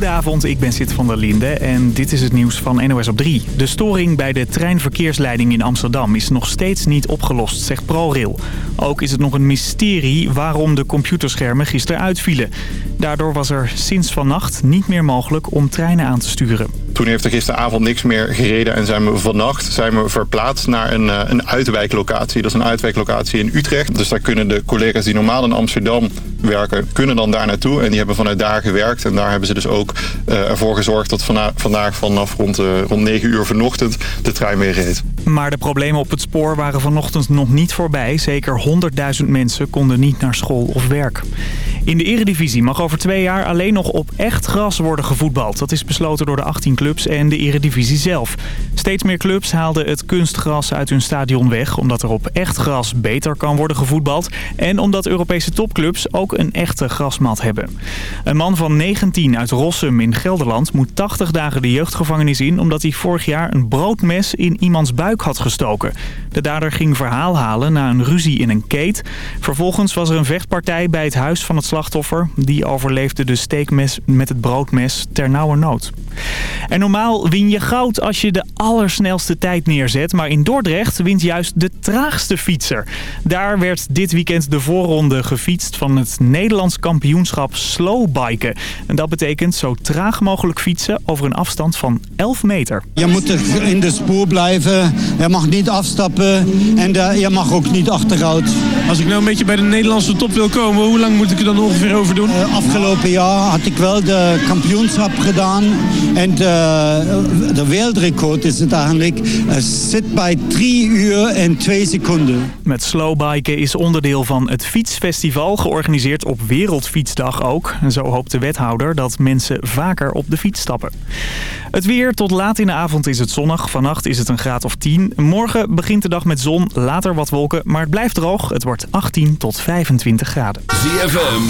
Goedenavond, ik ben Sid van der Linde en dit is het nieuws van NOS op 3. De storing bij de treinverkeersleiding in Amsterdam is nog steeds niet opgelost, zegt ProRail. Ook is het nog een mysterie waarom de computerschermen gisteren uitvielen. Daardoor was er sinds vannacht niet meer mogelijk om treinen aan te sturen. Toen heeft er gisteravond niks meer gereden en zijn we vannacht zijn we verplaatst naar een, eh, een uitwijklocatie. Dat is een uitwijklocatie in Utrecht. Dus daar kunnen de collega's die normaal in Amsterdam werken, kunnen dan daar naartoe. En die hebben vanuit daar gewerkt. En daar hebben ze dus ook uh, ervoor gezorgd dat vandaag vanaf rond, uh, rond 9 uur vanochtend de trein weer reed. Maar de problemen op het spoor waren vanochtend nog niet voorbij. Zeker 100.000 mensen konden niet naar school of werk. In de eredivisie mag over twee jaar alleen nog op echt gras worden gevoetbald. Dat is besloten door de 18 clubs en de eredivisie zelf. Steeds meer clubs haalden het kunstgras uit hun stadion weg... omdat er op echt gras beter kan worden gevoetbald... en omdat Europese topclubs ook een echte grasmat hebben. Een man van 19 uit Rossum in Gelderland moet 80 dagen de jeugdgevangenis in... omdat hij vorig jaar een broodmes in iemands buik had gestoken. De dader ging verhaal halen na een ruzie in een keet. Vervolgens was er een vechtpartij bij het huis van het slachtoffer. Die overleefde de steekmes met het broodmes ter nauwe nood. En normaal win je goud als je de allersnelste tijd neerzet. Maar in Dordrecht wint juist de traagste fietser. Daar werd dit weekend de voorronde gefietst van het Nederlands kampioenschap slowbiken. En dat betekent zo traag mogelijk fietsen over een afstand van 11 meter. Je moet in de spoor blijven. Je mag niet afstappen. En je mag ook niet achteruit. Als ik nou een beetje bij de Nederlandse top wil komen, hoe lang moet ik er dan ongeveer over doen? Uh, afgelopen jaar had ik wel de kampioenschap gedaan. En de, de wereldrecord is het eigenlijk. Uh, zit bij 3 uur en 2 seconden. Met slowbiken is onderdeel van het fietsfestival, georganiseerd op Wereldfietsdag ook. En zo hoopt de wethouder dat mensen vaker op de fiets stappen. Het weer tot laat in de avond is het zonnig. Vannacht is het een graad of 10. Morgen begint de dag met zon, later wat wolken, maar het blijft droog. Het wordt 18 tot 25 graden. ZFM,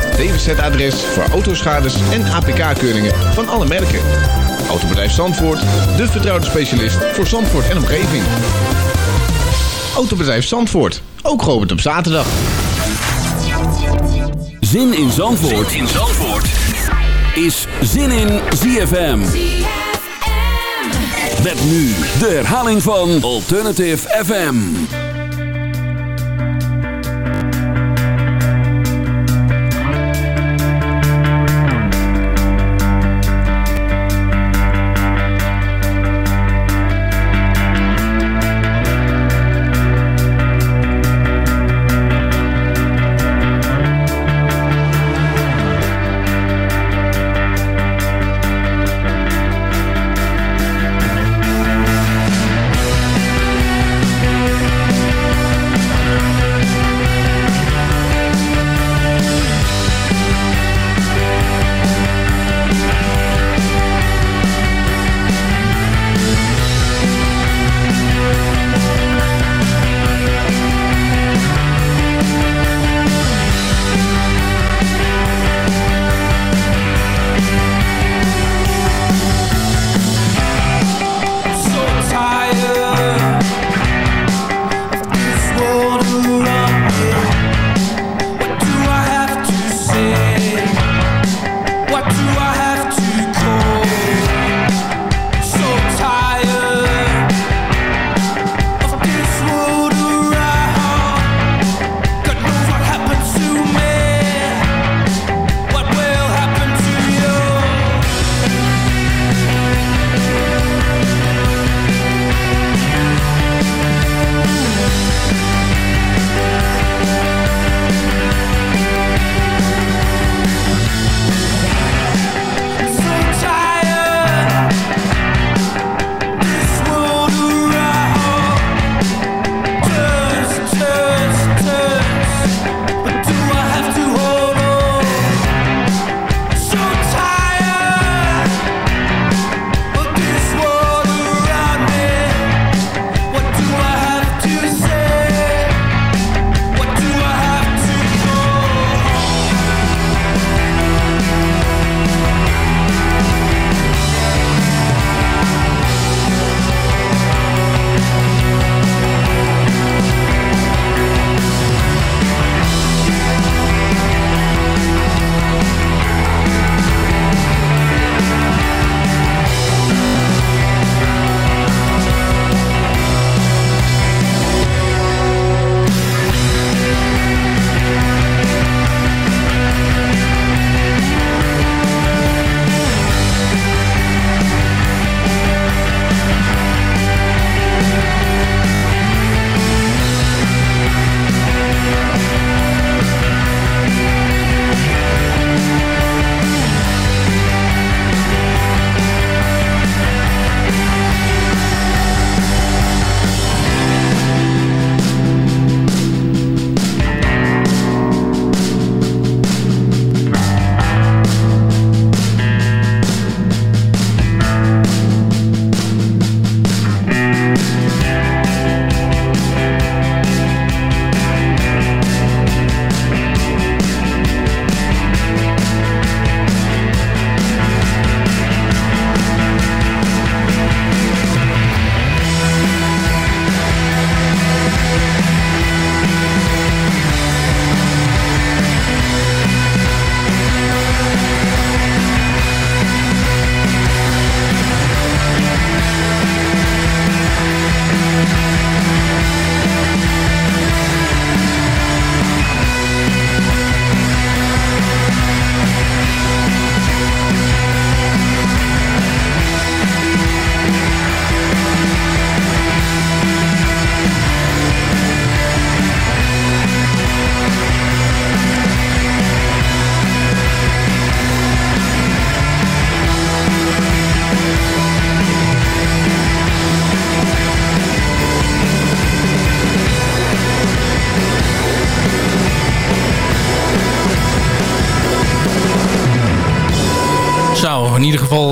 DWZ-adres voor autoschades en APK-keuringen van alle merken. Autobedrijf Zandvoort, de vertrouwde specialist voor Zandvoort en omgeving. Autobedrijf Zandvoort, ook geopend op zaterdag. Zin in Zandvoort, zin in Zandvoort. is Zin in ZFM. Met nu de herhaling van Alternative FM.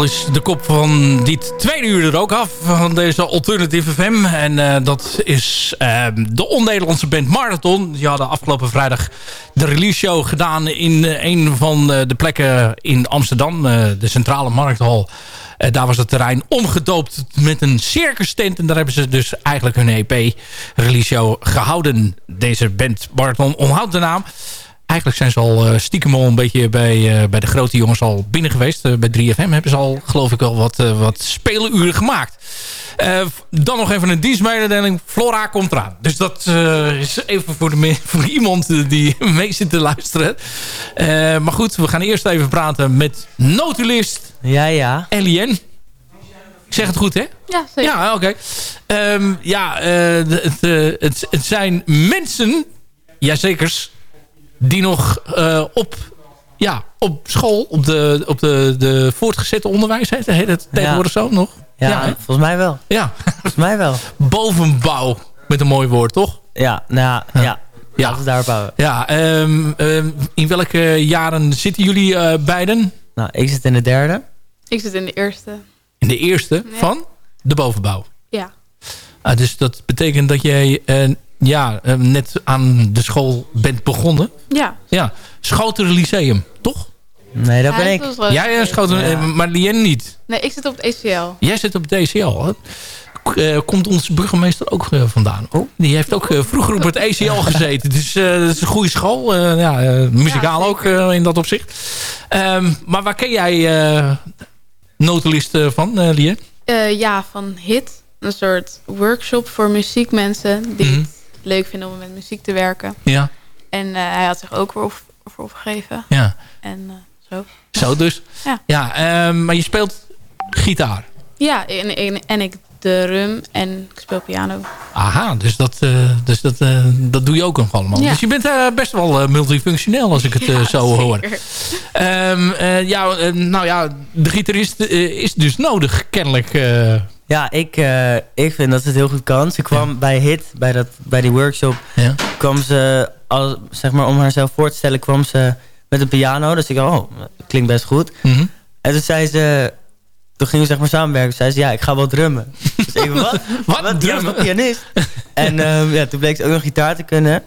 Is de kop van dit tweede uur er ook af. Van deze Alternative FM. En uh, dat is uh, de on-Nederlandse band Marathon. Die hadden afgelopen vrijdag de release show gedaan in uh, een van de plekken in Amsterdam. de Centrale Markthal. daar was het terrein omgedoopt met een circus tent. En daar hebben ze dus eigenlijk hun EP-release show gehouden. Deze band Marathon onthoudt de naam. Eigenlijk zijn ze al uh, stiekem al een beetje bij, uh, bij de grote jongens al binnen geweest. Uh, bij 3FM hebben ze al, geloof ik wel, wat, wat speluren gemaakt. dan nog even een dienstmededeling. Flora komt eraan. Dus dat is even voor, de voor iemand die mee zit te luisteren. maar goed, we gaan eerst even praten met notulist ja, ja. Elien. Ik zeg het goed, hè? Ja, zeker. Ja, oké. Okay. Um, ja, het, het, het zijn mensen, jazekers die nog uh, op, ja, op school, op de, op de, de voortgezette onderwijs, heet, heet het tegenwoordig ja. zo nog? Ja, ja volgens mij wel. Ja. Volgens mij wel. Bovenbouw, met een mooi woord, toch? Ja, nou ja. ja. Ja. Laten we daar bouwen. Ja, um, um, in welke jaren zitten jullie uh, beiden? Nou, ik zit in de derde. Ik zit in de eerste. In de eerste van de bovenbouw? Ja. Ah, dus dat betekent dat jij uh, ja, net aan de school bent begonnen. Ja. Ja, Schoten Lyceum, toch? Nee, dat ja, ben ik. Dat Jij ja, maar Lien niet? Nee, ik zit op het ECL. Jij zit op het ECL, hè? Uh, komt onze burgemeester ook uh, vandaan. Oh. Die heeft ook uh, vroeger op het ECL gezeten. Dus dat is een goede school. ja, muzikaal ja, ook in dat opzicht. Um, maar waar ken jij notulist van, Lien? ja, van HIT. Een soort workshop voor muziekmensen die mm -hmm. Leuk vinden om met muziek te werken. Ja. En uh, hij had zich ook voor, voor opgegeven. Ja. En uh, zo. Zo dus. Ja. ja uh, maar je speelt gitaar. Ja, en, en, en ik drum en ik speel piano. Aha, dus dat, uh, dus dat, uh, dat doe je ook nog allemaal. Ja. Dus je bent uh, best wel multifunctioneel als ik het ja, zo zeker. hoor. Um, ja, nou ja, de gitarist is dus nodig kennelijk. Ja, ik, uh, ik vind dat ze het heel goed kan. Ze kwam ja. bij HIT, bij, dat, bij die workshop, ja. kwam ze, al, zeg maar, om haarzelf voor te stellen, kwam ze met een piano. Dus ik dacht, oh, klinkt best goed. Mm -hmm. En toen zei ze, toen gingen we zeg maar samenwerken. Zei ze, ja, ik ga wel drummen. dus ik wat? wat? wat? Drummen? Ja, pianist. en um, ja, toen bleek ze ook nog gitaar te kunnen. Het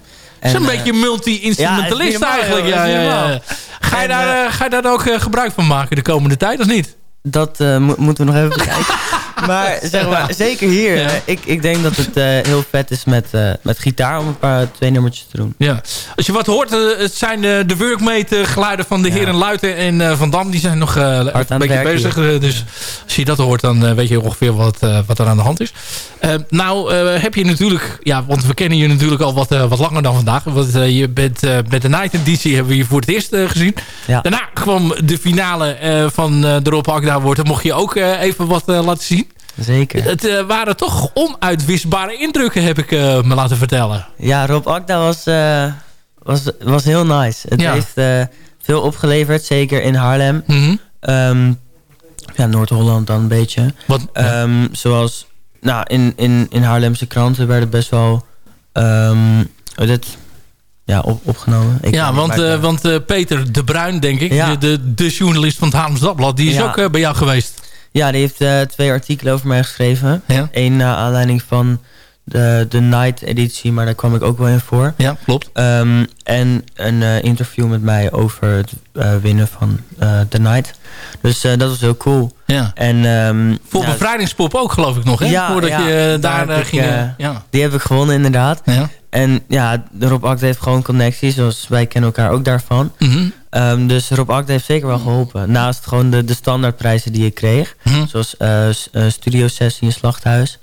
is een uh, beetje multi-instrumentalist ja, eigenlijk. Ja, ja, ja. Ga, je en, daar, uh, ga je daar ook gebruik van maken de komende tijd, of niet? Dat uh, mo moeten we nog even bekijken. maar zeg maar, zeker hier. Ja. Ik, ik denk dat het uh, heel vet is met, uh, met gitaar om een paar twee nummertjes te doen. Ja. Als je wat hoort, het zijn de, de workmate geluiden van de ja. heren Luiten en Van Dam. Die zijn nog een beetje bezig. dus als je dat hoort, dan weet je ongeveer wat, wat er aan de hand is. nou heb je natuurlijk, ja, want we kennen je natuurlijk al wat, wat langer dan vandaag. Want je bent met de Night Edition hebben we je voor het eerst gezien. Daarna kwam de finale van de Rob Akda wordt. Dan mocht je ook even wat laten zien. Zeker. Het uh, waren toch onuitwisbare indrukken, heb ik uh, me laten vertellen. Ja, Rob Akda was, uh, was, was heel nice. Het ja. heeft veel opgeleverd, zeker in Haarlem. Mm -hmm. um, ja, Noord-Holland dan een beetje. Wat? Um, zoals, nou, in, in, in Haarlemse kranten werden best wel... Um, dit, ja, op, opgenomen. Ik ja, want, uh, want uh, Peter de Bruin, denk ik, ja. de, de journalist van het Haarlems Dagblad... die is ja. ook uh, bij jou geweest. Ja, die heeft twee artikelen over mij geschreven. Eén naar aanleiding van de, de Night editie, maar daar kwam ik ook wel in voor. Ja, klopt. Um, en een uh, interview met mij over het uh, winnen van The Night. Dus dat was heel cool. Ja. En, um, voor ja, bevrijdingspop ook, geloof ik nog, hè? Ja, Voordat ja, je daar, daar ging... Ik, ja. Die heb ik gewonnen, inderdaad. Ja. En ja, Rob Act heeft gewoon connecties, zoals wij kennen elkaar ook daarvan. Mm -hmm. Um, dus Rob Act heeft zeker wel geholpen. Naast gewoon de, de standaardprijzen die ik kreeg. Mm -hmm. Zoals uh, uh, studiosessie in Slachthuis.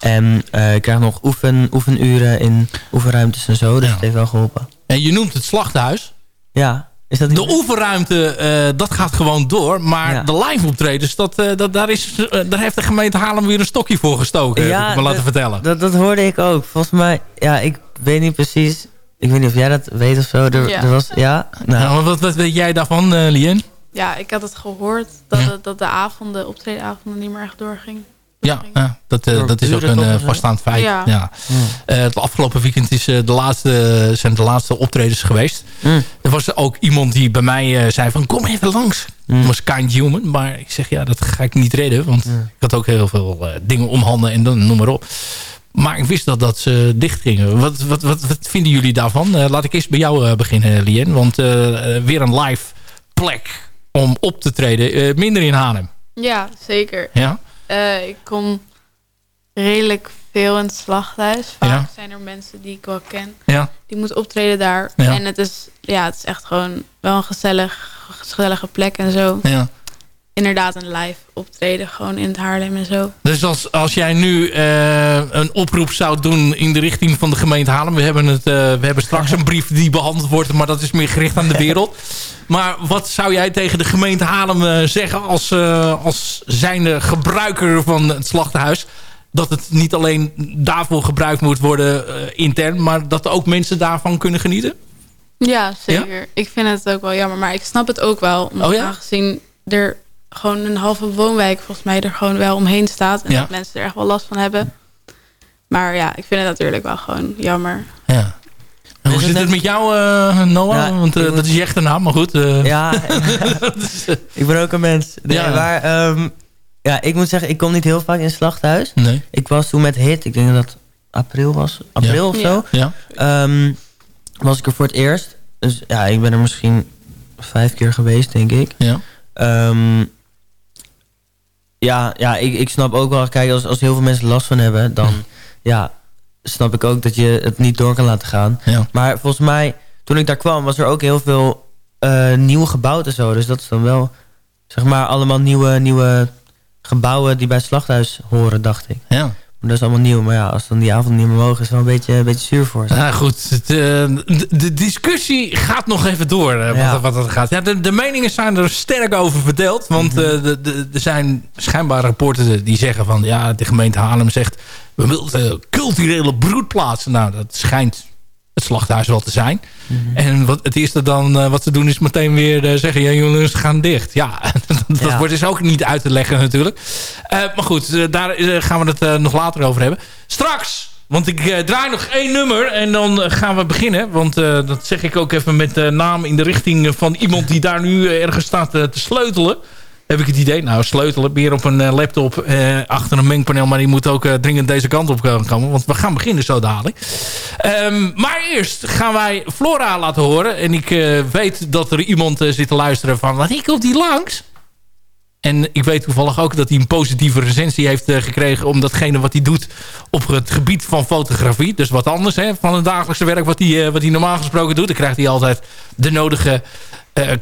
En uh, ik krijg nog oefen, oefenuren in oefenruimtes en zo. Dus ja. het heeft wel geholpen. En je noemt het Slachthuis. Ja. Is dat de oefenruimte, uh, dat gaat gewoon door. Maar ja. de live optredens, dat, uh, dat, daar, is, uh, daar heeft de gemeente Haarlem weer een stokje voor gestoken. Ja, heb ik me laten vertellen. Dat, dat hoorde ik ook. Volgens mij, ja, ik weet niet precies... Ik weet niet of jij dat weet of zo. Er, ja. er was, ja, nou. nou wat, wat weet jij daarvan, uh, Lien? Ja, ik had het gehoord dat, ja. het, dat de avonden, optredenavonden niet meer echt doorging. Ja, ja dat, uh, dat is ook een uh, vaststaand feit. Ja. ja. Uh, het afgelopen weekend is, de laatste, zijn de laatste optredens geweest. Mm. Er was ook iemand die bij mij zei van kom even langs. Mm. Dat was kind human. Maar ik zeg ja, dat ga ik niet redden. Want mm. ik had ook heel veel dingen om handen en dan noem maar op. Maar ik wist dat, dat ze dicht gingen. Wat, wat, wat, wat vinden jullie daarvan? laat ik eerst bij jou beginnen, Lien. Want weer een live plek om op te treden. minder in Haarlem. Ja, zeker. Ja? Uh, ik kom redelijk veel in het slachthuis. Vaak zijn er mensen die ik wel ken. Ja. Die moeten optreden daar. En het is, ja, het is echt gewoon wel een gezellig, gezellige plek en zo. Ja. Inderdaad een live optreden gewoon in het Haarlem en zo. Dus als, als jij nu uh, een oproep zou doen in de richting van de gemeente Haarlem. We hebben, het, uh, we hebben straks een brief die behandeld wordt, maar dat is meer gericht aan de wereld. Maar wat zou jij tegen de gemeente Haarlem uh, zeggen als, als zijnde gebruiker van het slachthuis? Dat het niet alleen daarvoor gebruikt moet worden intern, maar dat ook mensen daarvan kunnen genieten? Ja, zeker. Ik vind het ook wel jammer, maar ik snap het ook wel. Omdat oh ja? aangezien er gewoon een halve woonwijk volgens mij er gewoon wel omheen staat. En dat mensen er echt wel last van hebben. Maar ja, ik vind het natuurlijk wel gewoon jammer. Ja. En hoe zit het met jou, uh, Noah? Want uh, dat is je echte naam, maar goed. Uh. Ja, ik ben ook een mens. Nee, ja. Maar um, ja, ik moet zeggen, ik kom niet heel vaak in het slachthuis. Nee. Ik was toen met HIT, ik denk dat dat april was. April of zo. Ja. Um, was ik er voor het eerst. Dus ja, ik ben er misschien vijf keer geweest, denk ik. Ja. Um, ja, ja ik, ik snap ook wel, kijk, als, als heel veel mensen last van hebben, dan ja, snap ik ook dat je het niet door kan laten gaan. Ja. Maar volgens mij, toen ik daar kwam, was er ook heel veel uh, nieuw gebouwd en zo. Dus dat is dan wel, zeg maar, allemaal nieuwe, nieuwe gebouwen die bij het slachthuis horen, dacht ik. Ja. Dat is allemaal nieuw. Maar ja, als dan die avond niet meer mogen... is wel een beetje, een beetje zuur voor ze. Ja, goed. Het, uh, de, de, discussie gaat nog even door. Uh, ja. wat, wat het gaat. Ja, de, de, meningen zijn er sterk over verdeeld. Want uh, er zijn schijnbaar rapporten die zeggen van... ja, de gemeente Haarlem zegt... we willen culturele broedplaatsen. Nou, dat schijnt het slachthuis wel te zijn. Mhm. En wat, het eerste dan uh, wat ze doen is meteen weer uh, zeggen... ja jongens, gaan dicht. Ja, dat ja. wordt dus ook niet uit te leggen natuurlijk. Uh, maar goed, daar gaan we het nog later over hebben. Straks, want ik draai nog één nummer en dan gaan we beginnen. Want dat zeg ik ook even met naam in de richting van iemand... die daar nu ergens staat te sleutelen heb ik het idee. Nou, sleutelen meer op een laptop eh, achter een mengpaneel. Maar die moet ook uh, dringend deze kant op komen. Want we gaan beginnen zo dadelijk. Um, maar eerst gaan wij Flora laten horen. En ik weet dat er iemand zit te luisteren van... Wanneer komt die langs? En ik weet toevallig ook dat hij een positieve recensie heeft gekregen... om datgene wat hij doet op het gebied van fotografie. Dus wat anders hè, van het dagelijkse werk wat hij, wat hij normaal gesproken doet. Dan krijgt hij altijd de nodige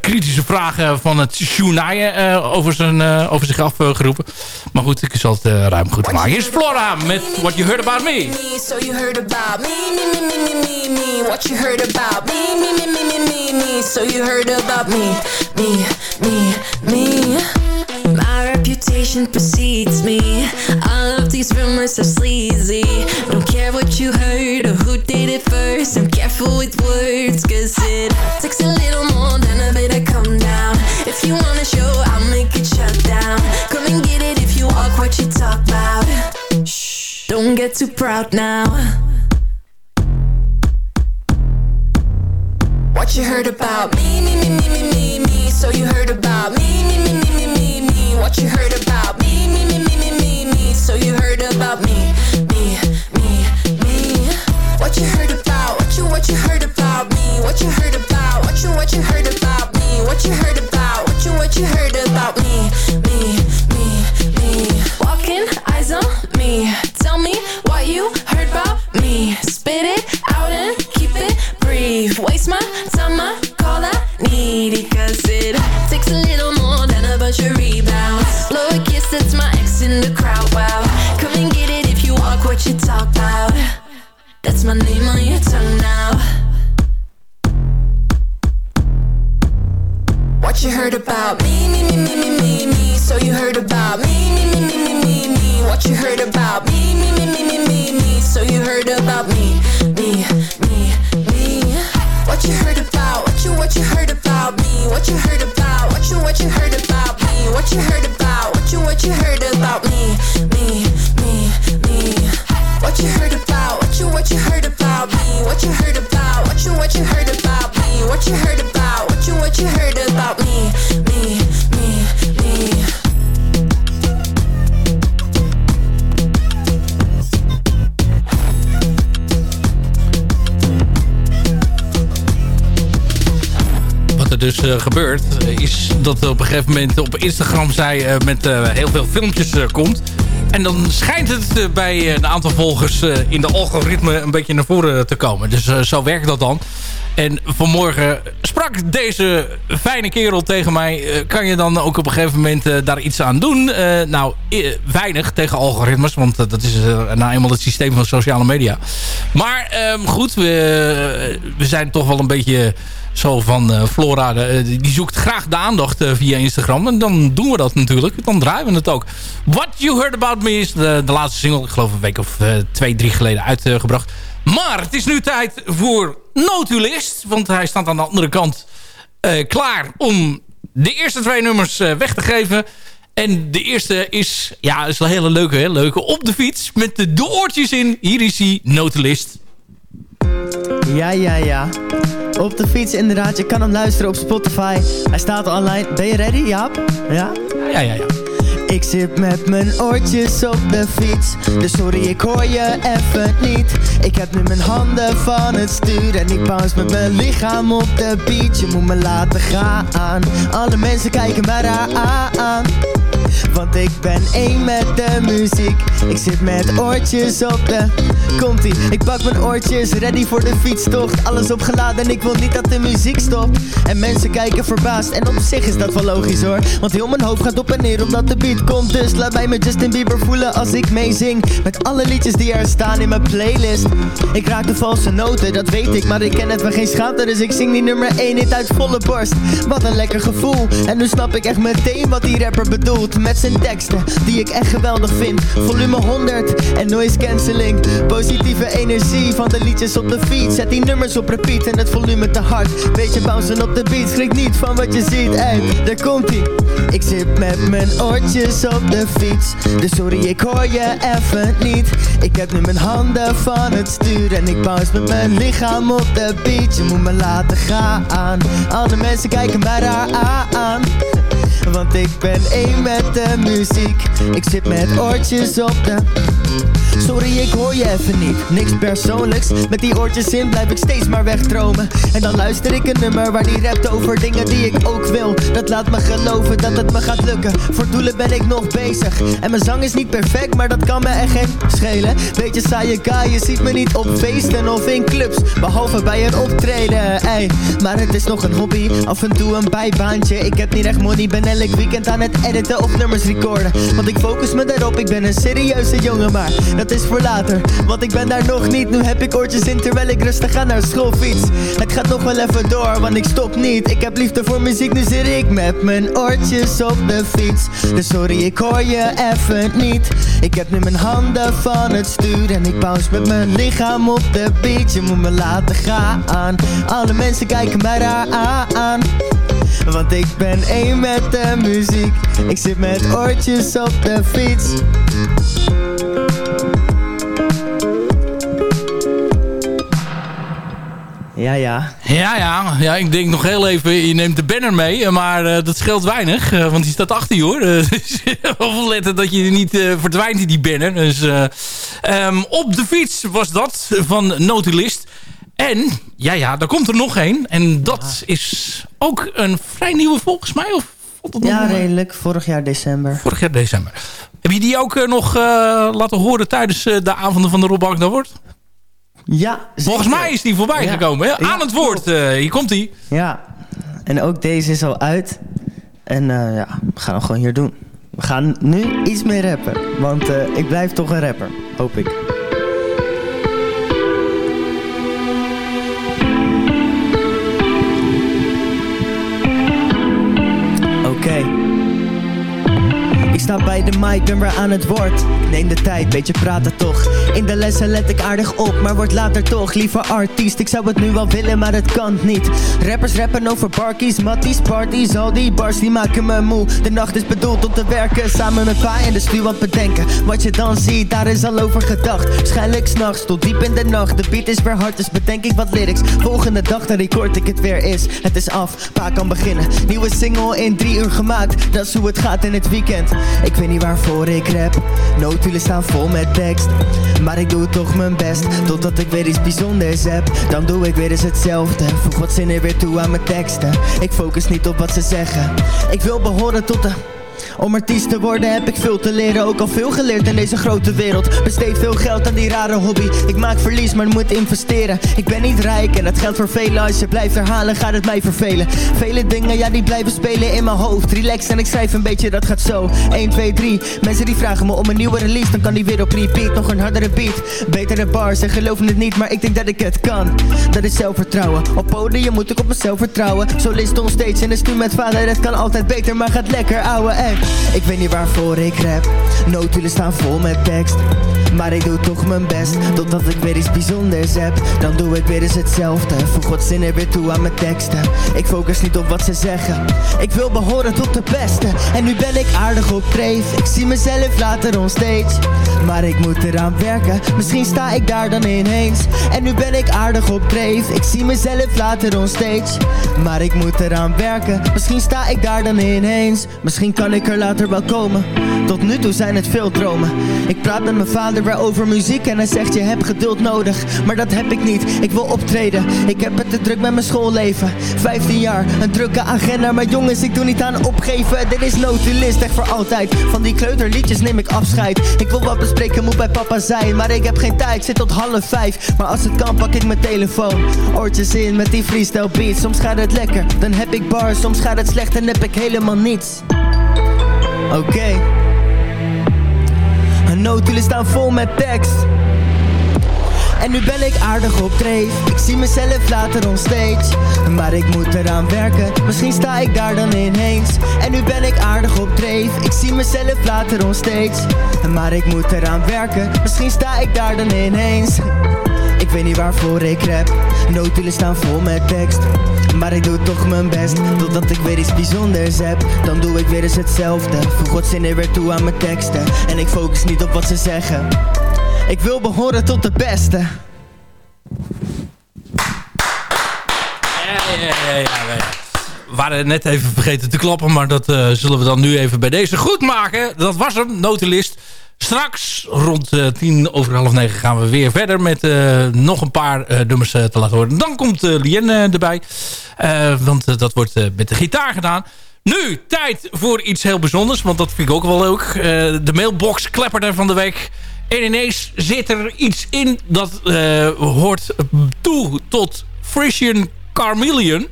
kritische vragen van het uh, over, zijn, uh, over zich afgeroepen. maar goed, ik zal het ruim goed maken. Hier is Flora met What You Heard About Me. So you heard about me, me, me, me, me, me, What you heard about me, me, me, me, me, me, me. So you heard about me, me, me, me. Reputation precedes me. All of these rumors are sleazy. Don't care what you heard or who did it first. I'm careful with words, cause it takes a little more than a bit to come down. If you wanna show, I'll make it shut down. Come and get it if you walk what you talk about. Shh, don't get too proud now. What you heard about me, me, me, me, me, me, me. So you heard about me, me, me, me, me, me, me. What you heard about me, me, me, me, me, me, me. So you heard about me, me, me, me. What you heard about, what you, what you heard about me. What you heard about, what you, what you heard about me. What you heard about, what you, what you heard about me, me, me, me. Walking, eyes on me. Tell me what you heard about me. Spit it Waste my time, I call that needy. Cause it takes a little more than a bunch of rebounds. Blow a kiss, that's my ex in the crowd. Wow. Come and get it if you walk what you talk about. That's my name on your tongue now. What you heard about me, me, me, me, me, me, me. So you heard about me, me, me, me, me, me, me. What you heard about me, me, me, me, me, me, me. So you heard about me, me, me, me what you heard about, what you what you heard about me, what you heard about, what you what you heard about me, what you heard about, what you what you heard about me, me, me, me. What you heard about, what you what you heard about me, what you heard about, what you what you heard about me, what you heard about, what you what you heard about me, me. Dus gebeurt... is dat op een gegeven moment op Instagram zij met heel veel filmpjes komt. En dan schijnt het bij een aantal volgers in de algoritme een beetje naar voren te komen. Dus zo werkt dat dan. En vanmorgen sprak deze fijne kerel tegen mij. kan je dan ook op een gegeven moment daar iets aan doen? nou, weinig tegen algoritmes. Want dat is nou eenmaal het systeem van sociale media. Maar ehm, goed, we, we zijn toch wel een beetje zo van uh, Flora, die zoekt graag de aandacht via Instagram. En dan doen we dat natuurlijk. Dan draaien we het ook. What You Heard About Me is de, de laatste single, ik geloof een week of twee, drie geleden uitgebracht. Maar het is nu tijd voor Notulist. Want hij staat aan de andere kant klaar om de eerste twee nummers weg te geven. En de eerste is, ja, is een hele leuke, hè? leuke. Op de fiets met de, de oortjes in. Hier is hij, Notulist. Ja, ja, ja. Op de fiets inderdaad, je kan hem luisteren op Spotify. Hij staat online. Ben je ready, Jaap? Ja? Ja, ja, ja. Ik zit met mijn oortjes op de fiets. Dus sorry, ik hoor je even niet. Ik heb nu mijn handen van het stuur En ik bounce met mijn lichaam op de beat. Je moet me laten gaan. Alle mensen kijken mij aan want ik ben één met de muziek. Ik zit met oortjes op de Komt-ie, ik pak mijn oortjes Ready voor de fietstocht. Alles opgeladen en ik wil niet dat de muziek stopt. En mensen kijken verbaasd En op zich is dat wel logisch hoor. Want heel mijn hoofd gaat op en neer omdat de beat komt. Dus laat mij me Justin Bieber voelen als ik meezing. Met alle liedjes die er staan in mijn playlist. Ik raak de valse noten, dat weet ik. Maar ik ken even geen schaamte Dus ik zing die nummer 1 niet uit volle borst. Wat een lekker gevoel. En nu snap ik echt meteen wat die rapper bedoelt met zijn teksten die ik echt geweldig vind. Volume 100 en noise cancelling. Positieve energie van de liedjes op de fiets Zet die nummers op repeat en het volume te hard. Beetje bouncen op de beat, schrik niet van wat je ziet. Ey, daar komt ie. Ik zit met mijn oortjes op de fiets. Dus sorry ik hoor je even niet. Ik heb nu mijn handen van het stuur En ik bounce met mijn lichaam op de beat. Je moet me laten gaan. Alle mensen kijken mij daar aan want ik ben één met de muziek. Ik zit met oortjes op de Sorry, ik hoor je even niet. Niks persoonlijks. Met die oortjes in blijf ik steeds maar wegdromen. En dan luister ik een nummer waar die rapt over dingen die ik ook wil. Dat laat me geloven dat het me gaat lukken. Voor doelen ben ik nog bezig. En mijn zang is niet perfect, maar dat kan me echt geen schelen. Beetje saaie guy, je ziet me niet op feesten of in clubs. Behalve bij een optreden, ey. Maar het is nog een hobby, af en toe een bijbaantje. Ik heb niet echt money, ben elk weekend aan het editen of nummers recorden. Want ik focus me daarop, ik ben een serieuze jongen Maar dat is voor later, want ik ben daar nog niet. Nu heb ik oortjes in terwijl ik rustig ga naar school fiets Het gaat nog wel even door, want ik stop niet. Ik heb liefde voor muziek, nu zit ik met mijn oortjes op de fiets. Dus sorry, ik hoor je even niet. Ik heb nu mijn handen van het stuur En ik bounce met mijn lichaam op de beat. Je moet me laten gaan. Alle mensen kijken mij daar aan. Want ik ben één met de muziek. Ik zit met oortjes op de fiets Ja, ja. Ja, ja. Ja, ik denk nog heel even, je neemt de banner mee. Maar uh, dat scheelt weinig, uh, want die staat achter je hoor. Dus letten dat je niet verdwijnt in die banner. Dus um, op de fiets was dat van Notulist. En, ja ja, daar komt er nog één. En dat is ook een vrij nieuwe volgens mij. Of ja, redelijk. Vorig jaar december. Vorig jaar december. Heb je die ook nog laten horen tijdens de avonden van de Rob Agda wordt? Ja, zeker. Volgens mij is die voorbij ja. gekomen. Hè? Aan het woord. hier komt hij. Ja, en ook deze is al uit. En ja, we gaan hem gewoon hier doen. We gaan nu iets meer rappen. Want ik blijf toch een rapper. Hoop ik. Ik sta bij de mic, ben weer aan het woord. Neem de tijd, beetje praten toch. In de lessen let ik aardig op, maar word later toch. Liever artiest, ik zou het nu wel willen, maar het kan niet. Rappers rappen over barkies, matties, parties. Al die bars die maken me moe. De nacht is bedoeld om te werken. Samen met pa en de stuur wat bedenken. Wat je dan ziet, daar is al over gedacht. Waarschijnlijk s'nachts, tot diep in de nacht. De beat is weer hard, dus bedenk ik wat lyrics. Volgende dag, dan record ik het weer is Het is af, pa kan beginnen. Nieuwe single in drie uur gemaakt. Dat is hoe het gaat in het weekend Ik weet niet waarvoor ik rap. Notulen staan vol met tekst. Maar ik doe toch mijn best Totdat ik weer iets bijzonders heb. Dan doe ik weer eens hetzelfde. Voeg wat zinnen weer toe aan mijn teksten. Ik focus niet op wat ze zeggen. Ik wil behoren tot de om artiest te worden heb ik veel te leren Ook al veel geleerd in deze grote wereld. Besteed veel geld aan die rare hobby. Ik maak verlies maar moet investeren. Ik ben niet rijk en dat geldt voor velen Als je blijft herhalen gaat het mij vervelen. Vele dingen ja die blijven spelen in mijn hoofd. Relax en ik schrijf een beetje dat gaat zo. 1, 2, 3 Mensen die vragen me om een nieuwe release Dan kan die weer op repeat. Nog een hardere beat Betere bars. En geloven het niet Maar ik denk dat ik het kan. Dat is zelfvertrouwen. Op podium moet ik op mezelf vertrouwen. Solist on stage en de stuur met vader Het kan altijd beter maar gaat lekker ouwe. Ik weet niet waarvoor ik rap. Notulen staan vol met tekst Maar ik doe toch mijn best Totdat ik weer iets bijzonders heb. Dan doe ik weer eens hetzelfde Voeg wat zinnen weer toe aan mijn teksten. Ik focus niet op wat ze zeggen Ik wil behoren tot de beste. En nu ben ik aardig op dreef Ik zie mezelf later on stage Maar ik moet eraan werken Misschien sta ik daar dan ineens. En nu ben ik aardig op dreef Ik zie mezelf later on stage Maar ik moet eraan werken Misschien sta ik daar dan ineens. Misschien kan ik er later wel komen Tot nu toe zijn het veel dromen. Ik praat met mijn vader weer over muziek En hij zegt je hebt geduld nodig. Maar dat heb ik niet, ik wil optreden. Ik heb het te druk met mijn schoolleven. 15 jaar, een drukke agenda. Maar jongens, ik doe niet aan opgeven. Dit is notulist, echt voor altijd. Van die kleuterliedjes neem ik afscheid. Ik wil wat bespreken, moet bij papa zijn. Maar ik heb geen tijd, zit tot half vijf. Maar als het kan pak ik mijn telefoon. Oortjes in met die freestyle beats Soms gaat het lekker, dan heb ik bars Soms gaat het slecht en heb ik helemaal niets. Oké. Notulen staan vol met tekst. En nu ben ik aardig op dreef. Ik zie mezelf later on stage Maar ik moet eraan werken. Misschien sta ik daar dan ineens. En nu ben ik aardig op dreef. Ik zie mezelf later on stage Maar ik moet eraan werken. Misschien sta ik daar dan ineens. Ik weet niet waarvoor ik rap. Notulen staan vol met tekst Maar ik doe toch mijn best Totdat ik weer iets bijzonders heb Dan doe ik weer eens hetzelfde Voeg wat zinnen weer toe aan mijn teksten En ik focus niet op wat ze zeggen Ik wil behoren tot de beste Ja, ja, ja. We waren net even vergeten te klappen, maar dat uh, zullen we dan nu even bij deze goed maken. Dat was hem, Notulist. Straks rond uh, tien over half negen gaan we weer verder met uh, nog een paar uh, nummers te laten horen. Dan komt Lien erbij, want dat wordt met de gitaar gedaan. Nu, tijd voor iets heel bijzonders, want dat vind ik ook wel leuk. de mailbox klepperde van de week. En ineens zit er iets in dat hoort toe tot Frisian Carmelion.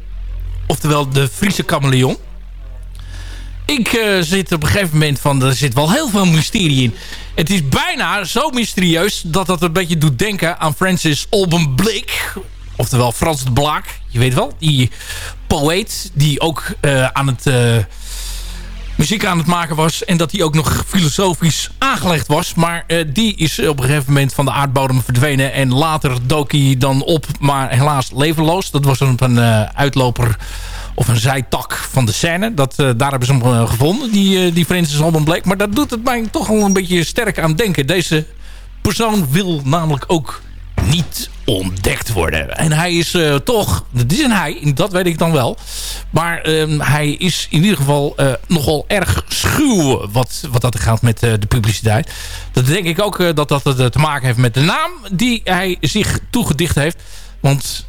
Oftewel de Friese chameleon. Ik uh, zit op een gegeven moment van... er zit wel heel veel mysterie in. Het is bijna zo mysterieus... dat dat een beetje doet denken aan Francis Alban Blake. Oftewel Frans de Blaak. Je weet wel, die poëet... die ook uh, aan het... Uh, muziek aan het maken was. En dat hij ook nog filosofisch aangelegd was. Maar die is op een gegeven moment van de aardbodem verdwenen. En later dook hij dan op. Maar helaas levenloos. Dat was een uh, uitloper of een zijtak van de scène. Dat, uh, daar hebben ze hem uh, gevonden, die, uh, die Francis Alban Blake. Maar dat doet het mij toch wel een beetje sterk aan denken. Deze persoon wil namelijk ook niet ontdekt worden. En hij is toch, dat is een hij, dat weet ik dan wel. Maar ehm, hij is in ieder geval nogal erg schuw wat, wat dat gaat met de publiciteit. Dat denk ik ook dat dat te maken heeft met de naam die hij zich toegedicht heeft. Want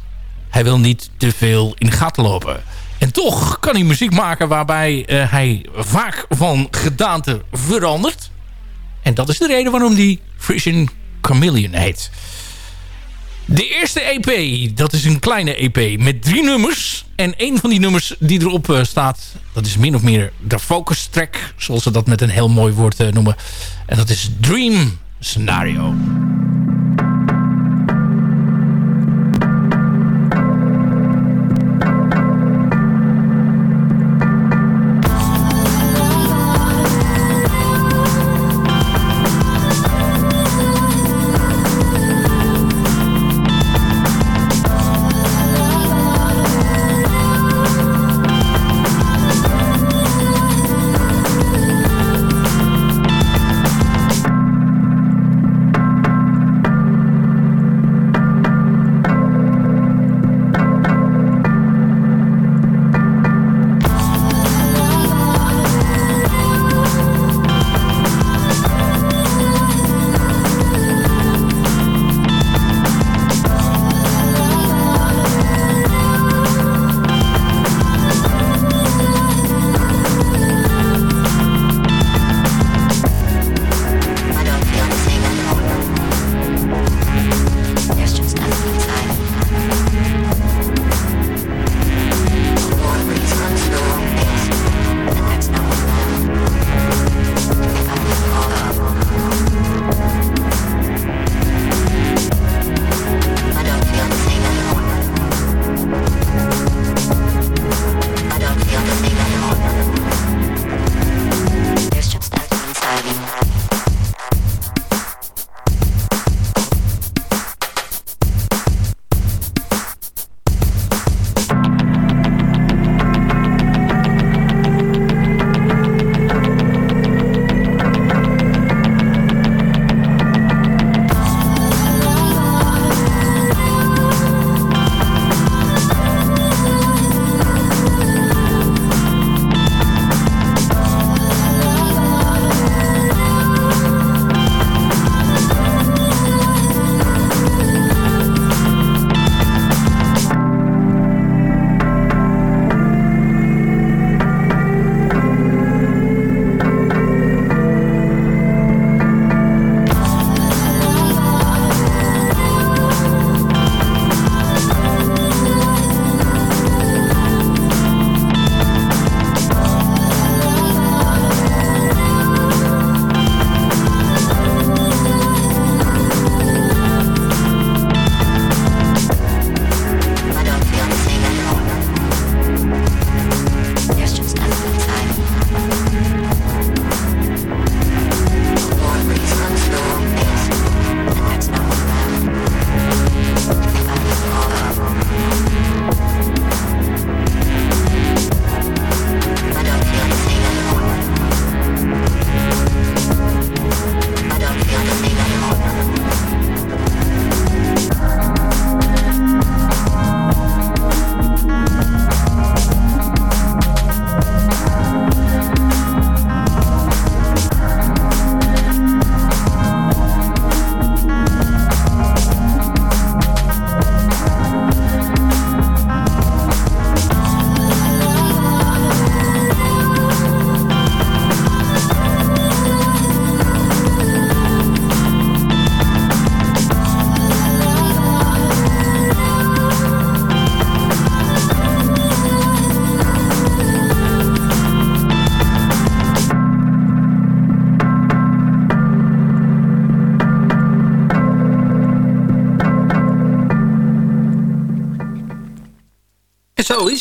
hij wil niet te veel in de gaten lopen. En toch kan hij muziek maken waarbij uh, hij vaak van gedaante verandert. En dat is de reden waarom hij Frisian Chameleon heet. De eerste EP, dat is een kleine EP met drie nummers. En een van die nummers die erop uh, staat, dat is min of meer de focus track. Zoals ze dat met een heel mooi woord uh, noemen. En dat is Dream Scenario.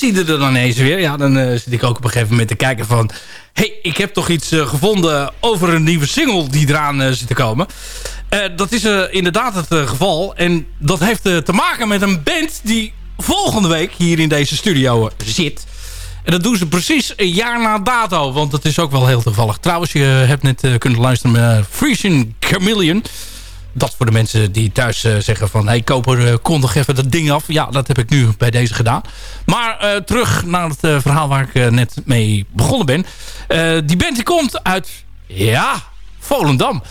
Hij er dan ineens weer. Ja, dan uh, zit ik ook op een gegeven moment te kijken van... hey, ik heb toch iets uh, gevonden over een nieuwe single die eraan uh, zit te komen. dat is inderdaad het geval. En dat heeft te maken met een band die volgende week hier in deze studio zit. En dat doen ze precies een jaar na dato. Want dat is ook wel heel toevallig. Trouwens, je hebt net kunnen luisteren naar Frisian Chameleon dat voor de mensen die thuis uh, zeggen van... hey koper, uh, kondig even dat ding af. Ja, dat heb ik nu bij deze gedaan. Maar uh, terug naar het verhaal waar ik net mee begonnen ben. die band die komt uit, ja, Volendam.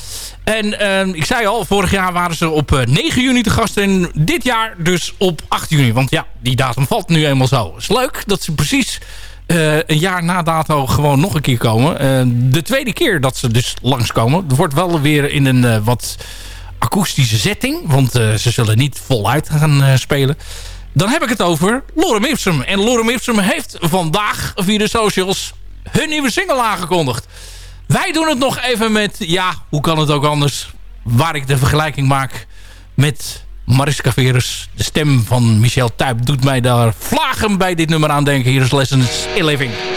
En ik zei al, vorig jaar waren ze op 9 juni te gast. En dit jaar dus op 8 juni. Want ja, die datum valt nu eenmaal zo. Is leuk dat ze precies... een jaar na dato gewoon nog een keer komen. de tweede keer dat ze dus langskomen. Het wordt wel weer in een wat akoestische setting. Want uh, ze zullen niet voluit gaan uh, spelen. Dan heb ik het over Lorem Ipsum. En Lorem Ipsum heeft vandaag via de socials hun nieuwe single aangekondigd. Wij doen het nog even met, ja, hoe kan het ook anders... waar ik de vergelijking maak met Mariska Verus. De stem van Michel Tuyp doet mij daar vlagen bij dit nummer aan denken. Hier is Lessons in Living.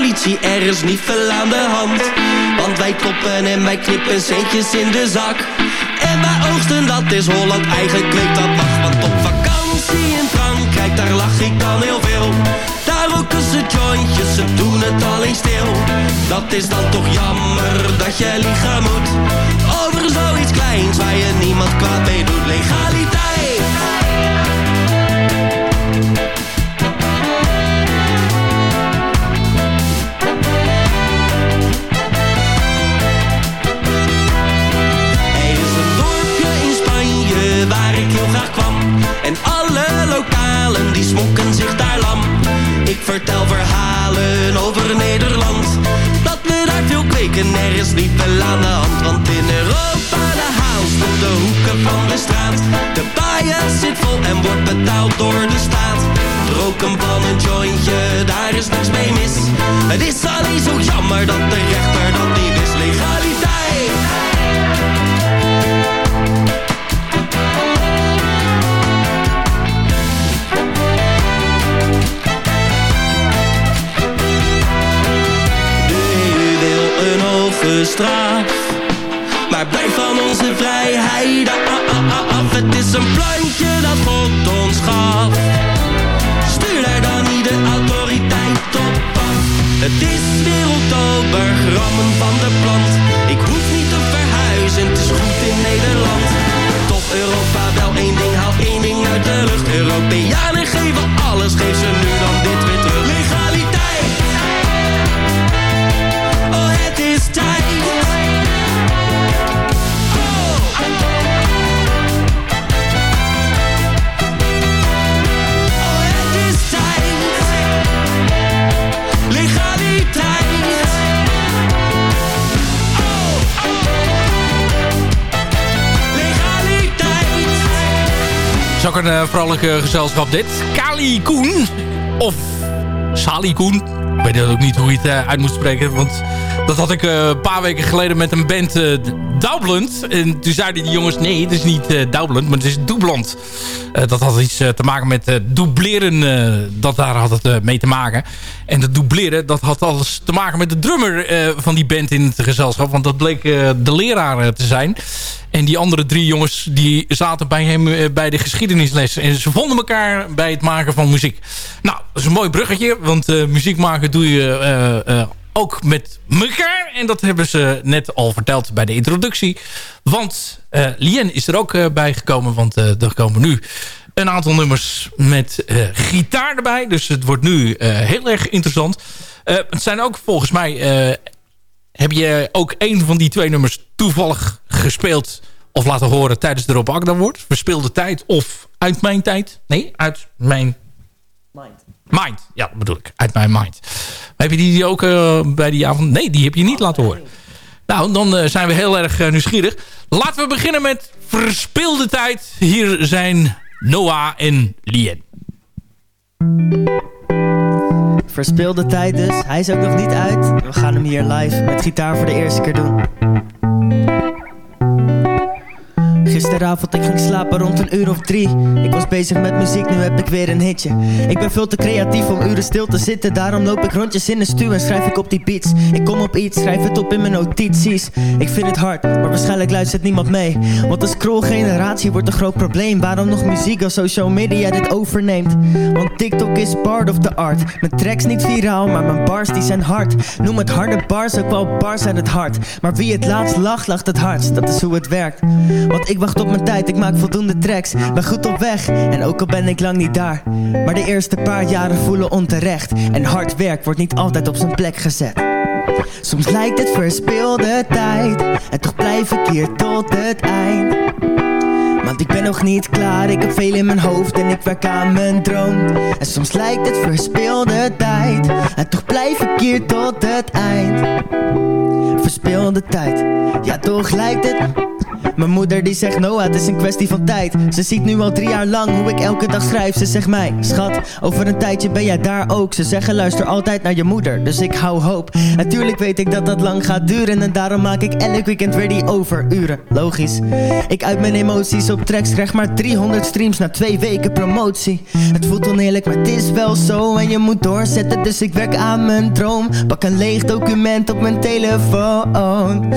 Politie, er is niet veel aan de hand. Want wij kloppen en wij knippen centjes in de zak. En wij oogsten, dat is Holland, eigen kweekt dat was. Want op vakantie in Frankrijk, daar lach ik dan heel veel. Daar roken ze jointjes, ze doen het alleen stil. Dat is dan toch jammer dat je liegen moet. Over zoiets kleins waar je niemand kwaad mee doet. Legaliteit. Smokken zich daar lam. Ik vertel verhalen over Nederland. Dat we daar veel kweken, er is niet veel aan de hand. Want in Europa de house op de hoeken van de straat. De bias zit vol en wordt betaald door de staat. Roken van een jointje, daar is niks mee mis. Het is alleen zo jammer dat de rechter dat niet is. Legaliteit. Maar blijf van onze vrijheid a- a- a- af. Het is een plantje dat God ons gaf. Stuur daar dan niet de autoriteit op af. Het is weer oktober, van de plant. Ik hoef niet te verhuizen, het is goed in Nederland. Toch Europa wel één ding, haal één ding uit de lucht. Europeanen geven alles, geef ze nu dan dit weer ook een uh, gezelschap dit. Kali Koen. Of Sali Koen. Ik weet ook niet hoe je het uh, uit moet spreken. Want dat had ik een paar weken geleden met een band uh, Doublend. En toen zeiden die jongens, nee, het is niet uh, maar het is Doublant. Uh, dat had iets te maken met uh, dubleren. dat daar had het mee te maken. En dat dubleren, dat had alles te maken met de drummer van die band in het gezelschap. Want dat bleek de leraar te zijn. En die andere drie jongens die zaten bij hem bij de geschiedenisles. En ze vonden elkaar bij het maken van muziek. Nou, dat is een mooi bruggetje. Want muziek maken doe je ook met elkaar. En dat hebben ze net al verteld bij de introductie. Want uh, Lien is er ook uh, bij gekomen. Want uh, er komen nu een aantal nummers met gitaar erbij. Dus het wordt nu heel erg interessant. het zijn ook volgens mij... heb je ook een van die twee nummers toevallig gespeeld... of laten horen tijdens de Rob Agda wordt? Verspeelde tijd of uit mijn tijd? Nee, uit mijn... Mind. Ja, dat bedoel ik. Uit mijn mind. Heb je die ook uh, bij die avond? Nee, die heb je niet laten horen. Nou, dan uh, zijn we heel erg uh, nieuwsgierig. Laten we beginnen met Verspeelde Tijd. Hier zijn Noah en Lien. Verspeelde tijd dus. Hij is ook nog niet uit. We gaan hem hier live met gitaar voor de eerste keer doen. Gisteravond ik ging slapen rond een uur of drie. Ik was bezig met muziek, nu heb ik weer een hitje. Ik ben veel te creatief om uren stil te zitten. Daarom loop ik rondjes in de stuw en schrijf ik op die beats. Ik kom op iets, schrijf het op in mijn notities. Ik vind het hard, maar waarschijnlijk luistert niemand mee. Want de scrollgeneratie wordt een groot probleem. Waarom nog muziek als social media dit overneemt? Want TikTok is part of the art. Mijn tracks niet viraal, maar mijn bars die zijn hard. Noem het harde bars, ook wel bars uit het hart. Maar wie het laatst lacht, lacht het hardst. Dat is hoe het werkt. Want ik op mijn tijd, ik maak voldoende tracks. Ben goed op weg, en ook al ben ik lang niet daar. Maar de eerste paar jaren voelen onterecht. En hard werk wordt niet altijd op zijn plek gezet. Soms lijkt het verspeelde tijd En toch blijf ik hier tot het eind. Want ik ben nog niet klaar, ik heb veel in mijn hoofd en ik werk aan mijn droom. En soms lijkt het verspeelde tijd En toch blijf ik hier tot het eind. Verspeelde tijd, ja toch lijkt het Mijn moeder die zegt Noah, het is een kwestie van tijd. Ze ziet nu al drie jaar lang hoe ik elke dag schrijf. Ze zegt mij, schat, over een tijdje ben jij daar ook. Ze zeggen luister altijd naar je moeder, dus ik hou hoop. Natuurlijk weet ik dat dat lang gaat duren En daarom maak ik elk weekend weer die overuren. Logisch, ik uit mijn emoties op tracks Krijg maar 300 streams na twee weken promotie. Het voelt oneerlijk, maar het is wel zo En je moet doorzetten, dus ik werk aan mijn droom. Pak een leeg document op mijn telefoon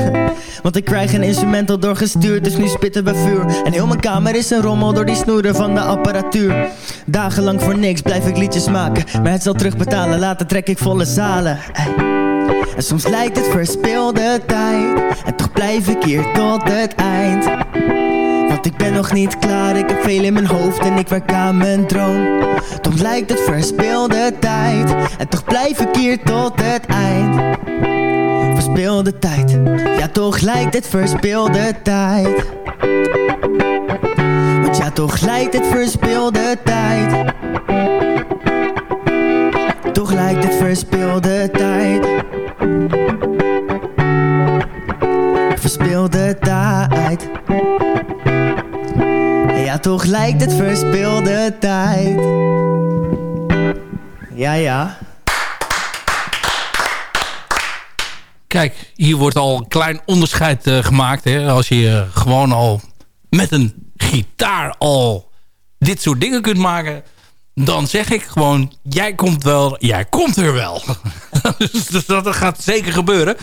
Want ik krijg een instrumental doorgestuurd Dus nu spitten we vuur. En heel mijn kamer is een rommel door die snoeren van de apparatuur. Dagenlang voor niks blijf ik liedjes maken Maar het zal terugbetalen, later trek ik volle zalen. En soms lijkt het verspilde tijd En toch blijf ik hier tot het eind. Want ik ben nog niet klaar, ik heb veel in mijn hoofd en ik werk aan mijn droom. Toch lijkt het verspilde tijd En toch blijf ik hier tot het eind Verspilde tijd. Ja toch lijkt het verspilde tijd. Want ja toch lijkt het verspilde tijd. Toch lijkt het verspilde tijd. Verspilde tijd. Ja, toch lijkt het verspilde tijd. Ja, ja. Kijk, hier wordt al een klein onderscheid uh, gemaakt. Hè? Als je uh, gewoon al met een gitaar al dit soort dingen kunt maken... dan zeg ik gewoon, jij komt wel, jij komt er wel. dus dat gaat zeker gebeuren.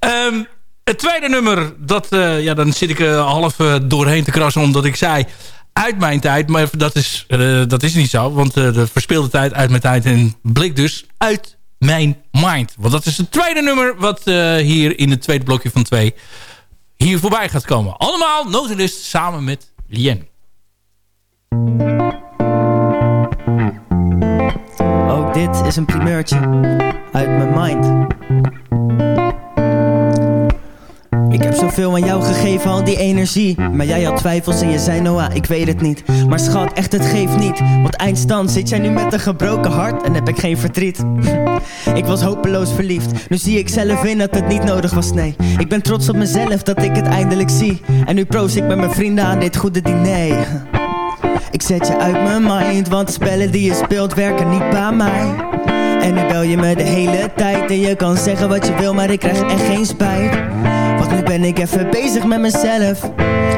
Um, het tweede nummer, dat, uh, ja, dan zit ik half doorheen te krassen... omdat ik zei, uit mijn tijd. Maar dat is, dat is niet zo. Want de verspeelde tijd uit mijn tijd en blik dus uit mijn mind. Want dat is het tweede nummer wat uh, hier in het tweede blokje van twee hier voorbij gaat komen. Allemaal Notulist samen met Lien. Ook dit is een primeurtje uit mijn mind. Ik heb zoveel aan jou gegeven, al die energie. Maar jij had twijfels en je zei Noah, ik weet het niet. Maar schat, echt het geeft niet. Want eindstand zit jij nu met een gebroken hart En heb ik geen verdriet. Ik was hopeloos verliefd. Nu zie ik zelf in dat het niet nodig was, nee. Ik ben trots op mezelf dat ik het eindelijk zie. En nu proost ik met mijn vrienden aan dit goede diner. Ik zet je uit mijn mind Want de spellen die je speelt werken niet bij mij. En nu bel je me de hele tijd En je kan zeggen wat je wil, maar ik krijg echt geen spijt Want nu ben ik even bezig met mezelf.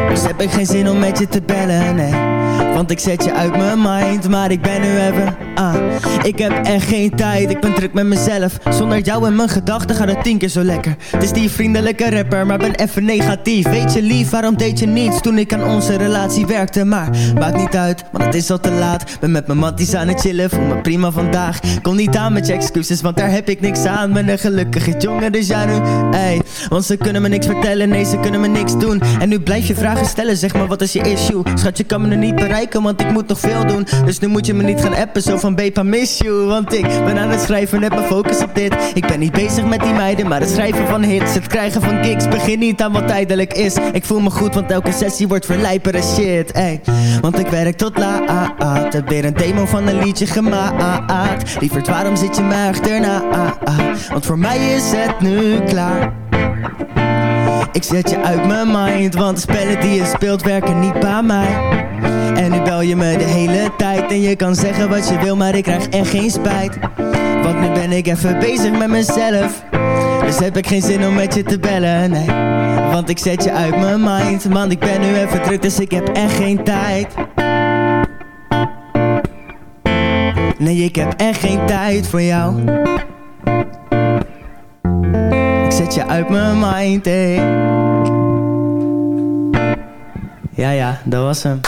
Dus heb ik geen zin om met je te bellen, nee want ik zet je uit mijn mind, maar ik ben nu even ah. Ik heb echt geen tijd, ik ben druk met mezelf. Zonder jou en mijn gedachten gaat het tien keer zo lekker. Het is die vriendelijke rapper, maar ben even negatief. Weet je lief, waarom deed je niets toen ik aan onze relatie werkte? Maar maakt niet uit, want het is al te laat. Ben met mijn matties aan het chillen, voel me prima vandaag. Kom niet aan met je excuses, want daar heb ik niks aan. Ben een gelukkige jongen, dus ja nu, ey Want ze kunnen me niks vertellen, nee ze kunnen me niks doen. En nu blijf je vragen stellen, zeg maar wat is je issue? Schat, je kan me nu niet bereiken want ik moet nog veel doen. Dus nu moet je me niet gaan appen, zo van Bepa miss you. Want ik ben aan het schrijven, heb mijn focus op dit. Ik ben niet bezig met die meiden, maar het schrijven van hits. Het krijgen van kicks, begin niet aan wat tijdelijk is. Ik voel me goed, want elke sessie wordt verlijpere shit ey. Want ik werk tot laat, heb weer een demo van een liedje gemaakt. Lieverd, waarom zit je me achterna? Want voor mij is het nu klaar ik zet je uit mijn mind, want de spellen die je speelt werken niet bij mij. En nu bel je me de hele tijd en je kan zeggen wat je wil, maar ik krijg echt geen spijt. Want nu ben ik even bezig met mezelf Dus heb ik geen zin om met je te bellen, nee. Want ik zet je uit mijn mind, man ik ben nu even druk dus ik heb echt geen tijd. Nee, ik heb echt geen tijd voor jou zet je uit mijn mind, hey. Ja, ja, dat was hem.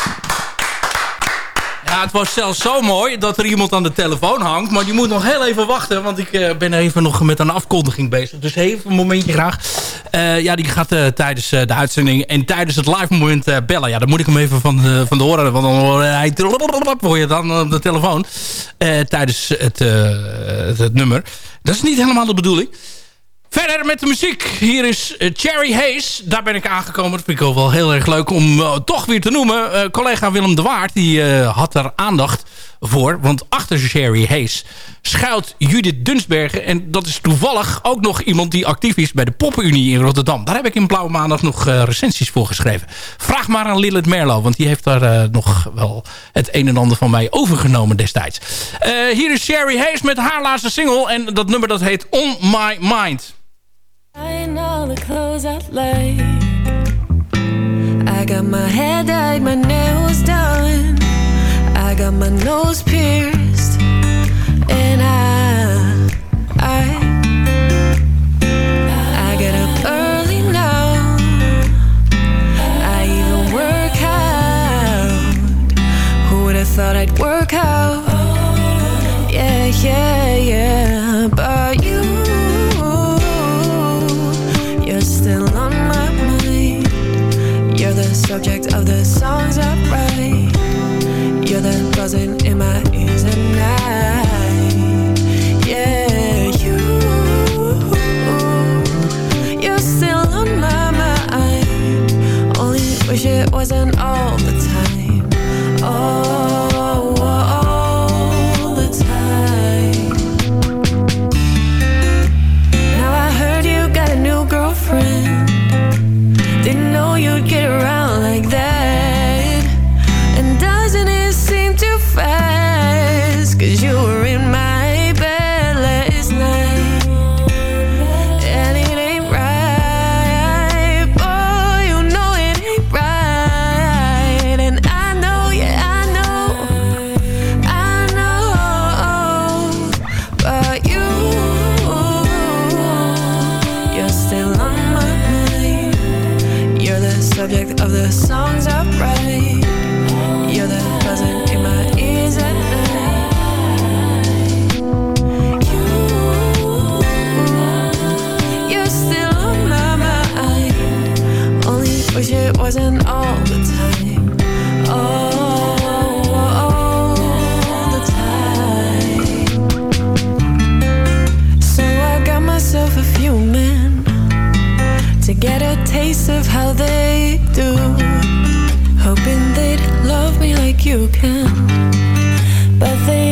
Ja, het was zelfs zo mooi dat er iemand aan de telefoon hangt. Maar je moet nog heel even wachten, want ik uh, ben even nog met een afkondiging bezig. Dus even een momentje graag. Uh, ja, die gaat tijdens de uitzending en tijdens het live moment bellen. Ja, dan moet ik hem even van, van de horen, want dan hoor, hij, hoor je dan op de telefoon. tijdens het, het nummer. Dat is niet helemaal de bedoeling. Verder met de muziek. Hier is Cherry Hayes. Daar ben ik aangekomen. Dat vind ik ook wel heel erg leuk om uh, toch weer te noemen. Uh, collega Willem de Waard die, had er aandacht voor. Want achter Cherry Hayes schuilt Judith Dunsbergen. En dat is toevallig ook nog iemand die actief is bij de Poppenunie in Rotterdam. Daar heb ik in Blauwe Maandag nog recensies voor geschreven. Vraag maar aan Lilith Merlo. Want die heeft daar nog wel het een en ander van mij overgenomen destijds. hier is Cherry Hayes met haar laatste single. En dat nummer dat heet On My Mind. Tying all the clothes I like. I got my hair dyed, my nails done. I got my nose pierced, and I, I, I get up early now. I even work out. Who would have thought I'd work out? Yeah, yeah. Buzzing in my ears at night. Yeah, you. You're still on my mind. Only wish it wasn't all the time. Subject of the songs I write. You're the buzzing in my ears at night. You, you're still on my mind. Only wish it wasn't all you can, but they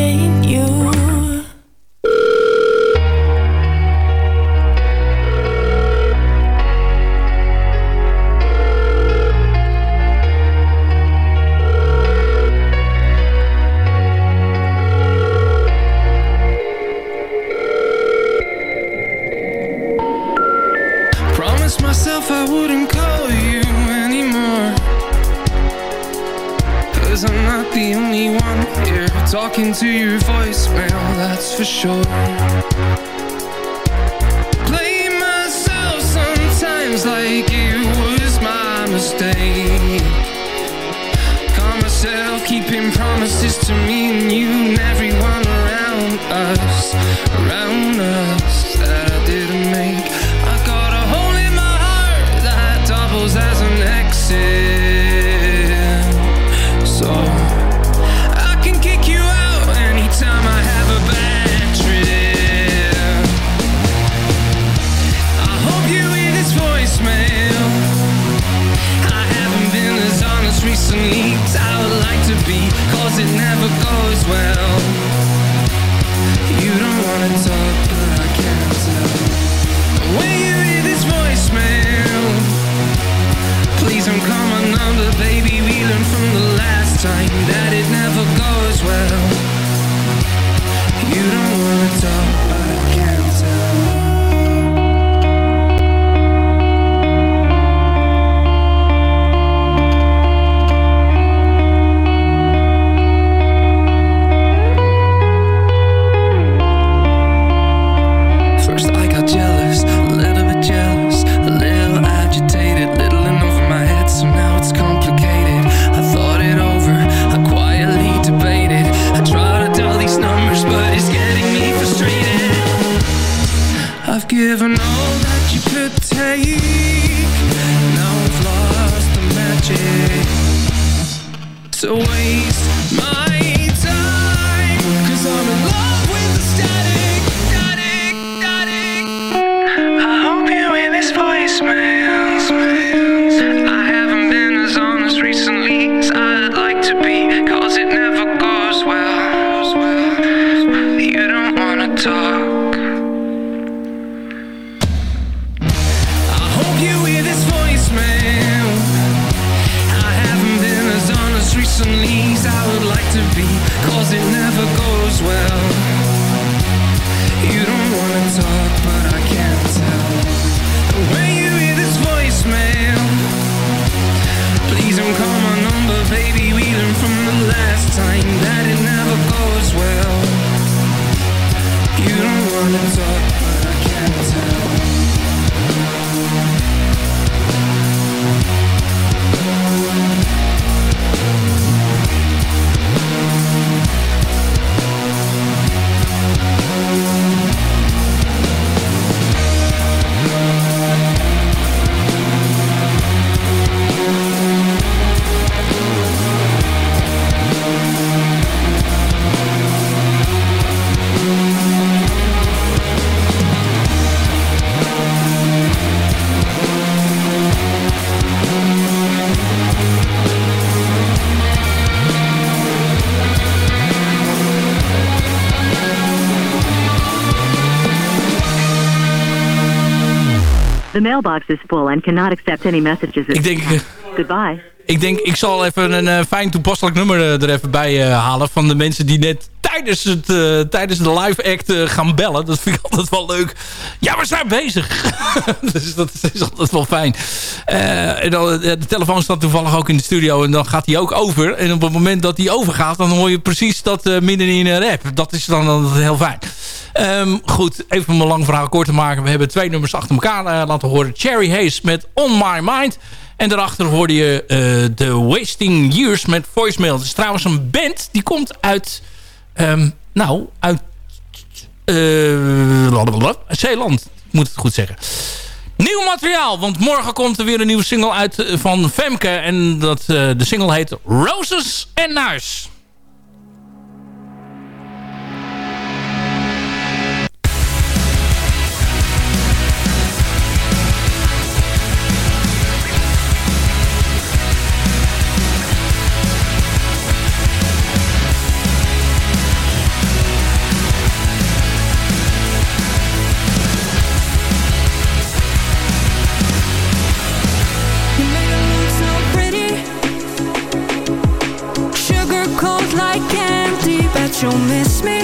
well. You don't wanna talk, mailbox is full and cannot accept any messages. Ik denk... eh, Goodbye. Ik denk, ik zal even een eh, fijn toepasselijk nummer eh, er even bij eh, halen... van de mensen die net tijdens, het, eh, tijdens de live act eh, gaan bellen. Dat vind ik altijd wel leuk. Ja, we zijn bezig. dus dat is altijd wel fijn. Eh, en dan, de telefoon staat toevallig ook in de studio en dan gaat hij ook over. En op het moment dat hij overgaat, dan hoor je precies dat midden in een rap. Dat is dan heel fijn. Ehm, goed, even om een lang verhaal kort te maken. We hebben twee nummers achter elkaar laten horen. Cherry Hayes met On My Mind. En daarachter hoorde je The Wasting Years met Voicemail. Het is trouwens een band die komt uit... ehm, nou, uit... eh, Zeeland, moet het goed zeggen. Nieuw materiaal, want morgen komt er weer een nieuwe single uit eh, van Femke. En dat, eh, de single heet Roses en Nuis. You'll miss me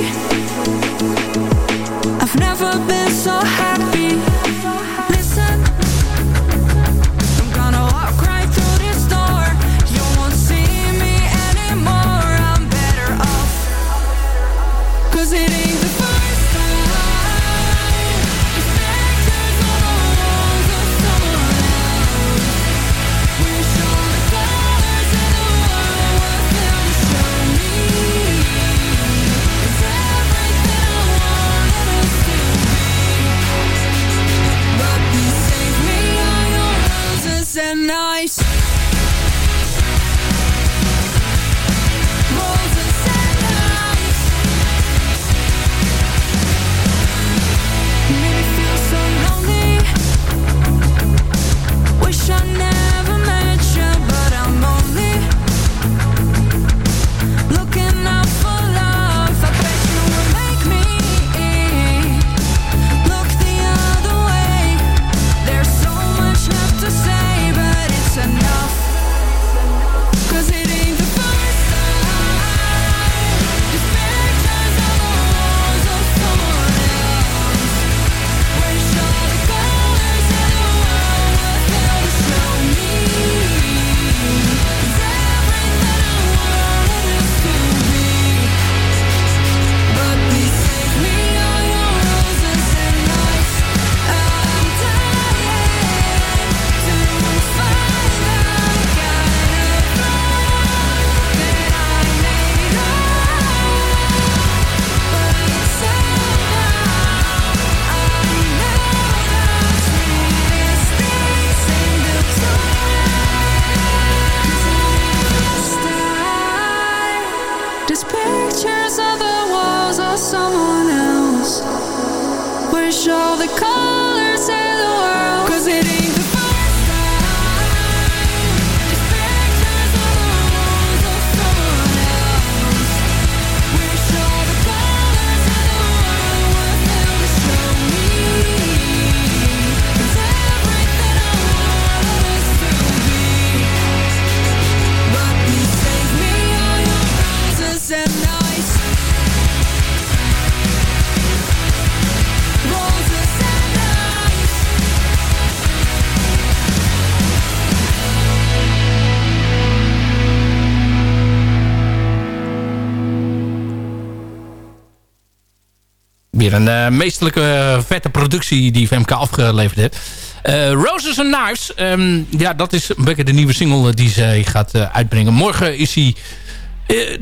een uh, meestelijke vette productie die Femke afgeleverd heeft. Uh, Roses and Knives, um, ja, dat is een beetje de nieuwe single die zij gaat uitbrengen. Morgen is hij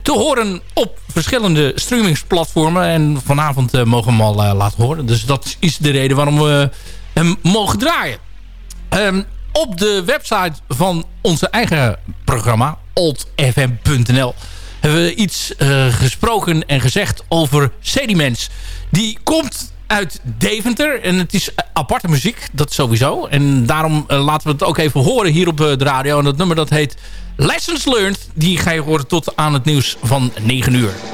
te horen op verschillende streamingsplatformen. En vanavond mogen we hem al laten horen. Dus dat is de reden waarom we hem mogen draaien. Um, op de website van onze eigen programma, oldfm.nl hebben we iets uh, gesproken en gezegd over Sediments. Die komt uit Deventer en het is aparte muziek, dat sowieso. En daarom uh, laten we het ook even horen hier op uh, de radio. En dat nummer dat heet Lessons Learned. Die ga je horen tot aan het nieuws van 9 uur.